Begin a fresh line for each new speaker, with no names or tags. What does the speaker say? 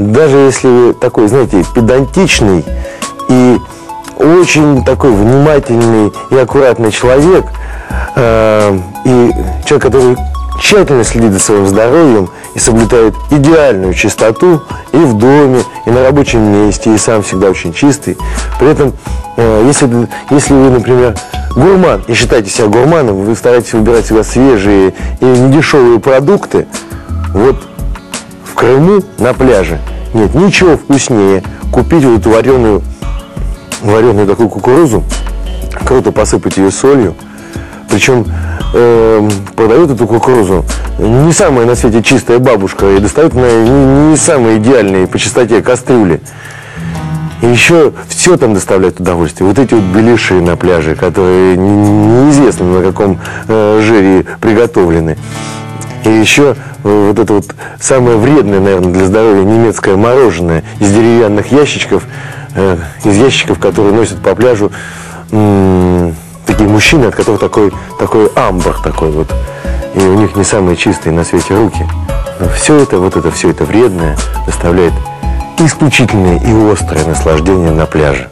даже если вы такой, знаете, педантичный и очень такой внимательный и аккуратный человек, э, и человек, который тщательно следит за своим здоровьем и соблюдает идеальную чистоту и в доме, и на рабочем месте, и сам всегда очень чистый. При этом, э, если, если вы, например, гурман и считаете себя гурманом, вы стараетесь выбирать всегда свежие и недешевые продукты, вот Крыму на пляже нет ничего вкуснее купить вот эту вареную, вареную такую кукурузу, круто посыпать ее солью, причем э, продают эту кукурузу не самая на свете чистая бабушка и достают на не, не самые идеальные по чистоте кастрюли. И еще все там доставляет удовольствие. Вот эти вот беляши на пляже, которые неизвестно на каком э, жире приготовлены. И еще э, вот это вот самое вредное, наверное, для здоровья немецкое мороженое из деревянных ящичков, э, из ящиков, которые носят по пляжу такие мужчины, от которых такой, такой амбар такой вот. И у них не самые чистые на свете руки. Но все это, вот это все это вредное доставляет исключительное и острое наслаждение на пляже.